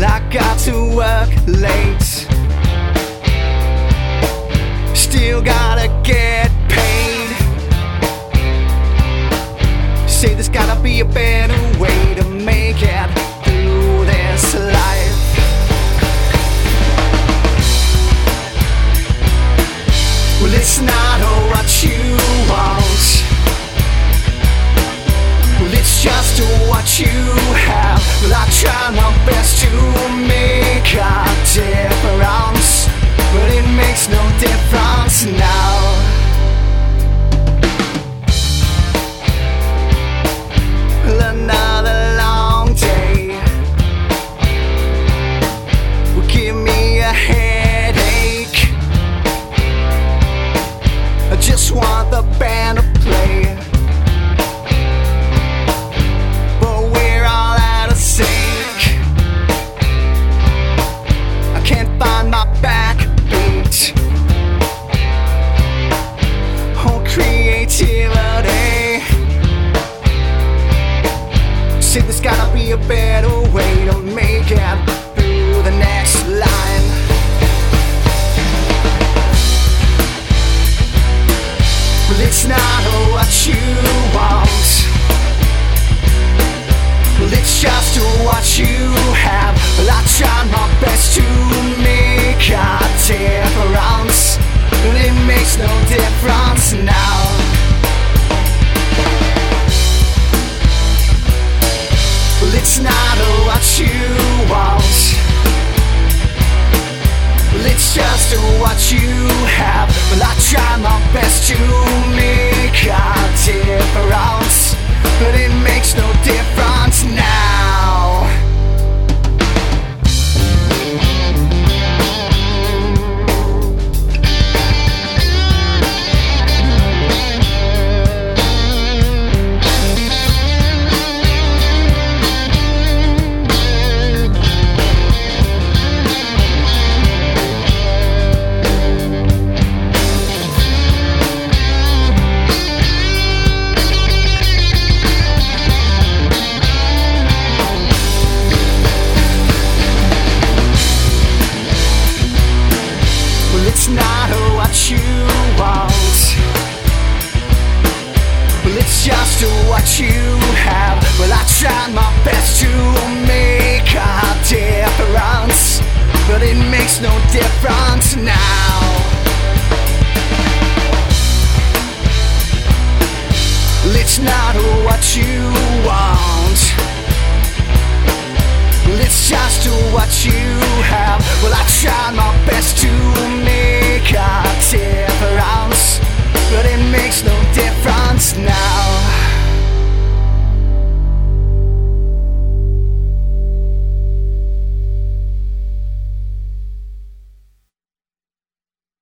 Well, I got to work late. Still gotta get want the band to play. But we're all out of sync. I can't find my backbeat. Oh, creative. It's not what you want, it's just what you Not best to make a difference, but make a difference, but it makes no difference now. It's not what you want. It's just what you have. Well, I tried my